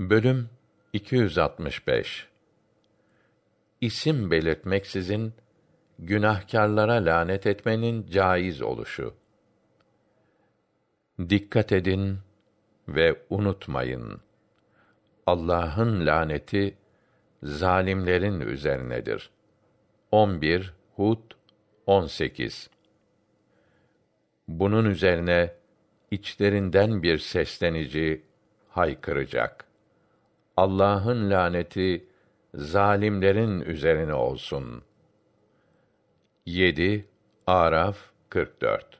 Bölüm 265 İsim belirtmeksizin günahkarlara lanet etmenin caiz oluşu. Dikkat edin ve unutmayın. Allah'ın laneti zalimlerin üzerinedir. 11 Hud 18 Bunun üzerine içlerinden bir seslenici haykıracak. Allah'ın laneti zalimlerin üzerine olsun. 7 Araf 44